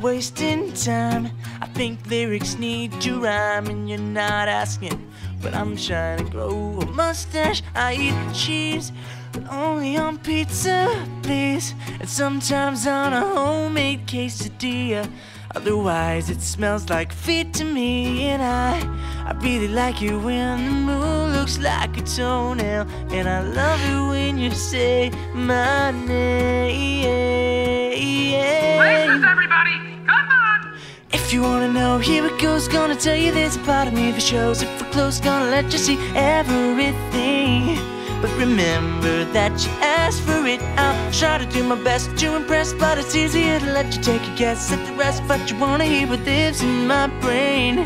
wasting time. I think lyrics need to rhyme, and you're not asking. But I'm trying to grow a mustache. I eat cheese, but only on pizza, please. And sometimes on a homemade quesadilla. Otherwise, it smells like feet to me, and I, I really like it when the moon looks like a toenail, and I love it when you say my name. If you wanna know, here it goes. Gonna tell you a part of me that shows. If we're close, gonna let you see everything. But remember that you asked for it. I'll try to do my best to impress, but it's easier to let you take a guess at the rest. But you wanna hear what lives in my brain,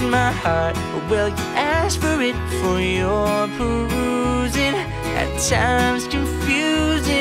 in my heart. Well, you asked for it for your perusing. At times confusing,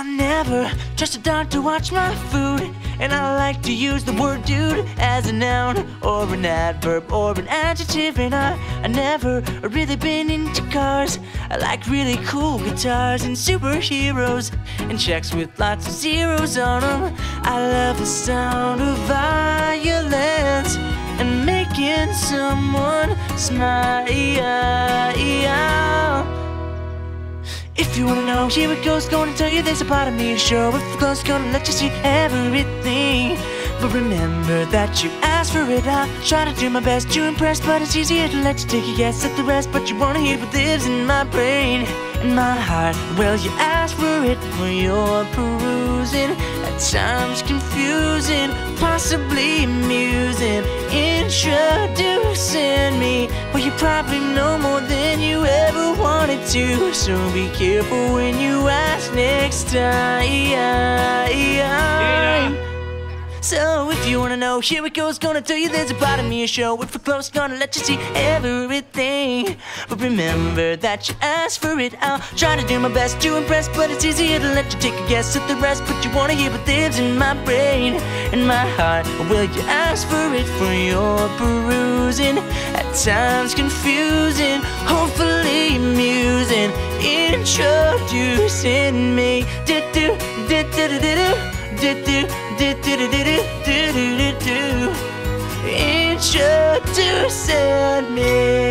I never trust a dog to watch my food. And I like to use the word dude as a noun or an adverb or an adjective. And I, I never really been into cars. I like really cool guitars and superheroes and checks with lots of zeros on them. I love the sound of violence and making someone smile. If you wanna know, here it goes. Gonna tell you there's a part of me show. If close, gonna let you see everything. But remember that you asked for it. I try to do my best to impress, but it's easier to let you take a guess at the rest. But you wanna hear what lives in my brain, in my heart. Well, you asked for it for your perusing. At times confusing, possibly amusing. Introducing me. Well, you probably know more than you ever wanted to. So be careful when you ask next time. So if you wanna know, here it goes. Gonna tell you there's a part of me a show. If we're close, gonna let you see everything. But remember that you asked for it. I'll try to do my best to impress, but it's easier to let you take a guess at the rest. But you wanna hear what lives in my brain, in my heart. Will you ask for it for your perusing. Times confusing, hopefully amusing. Introducing me. Do do do do do do do do do do do do do do Introducing me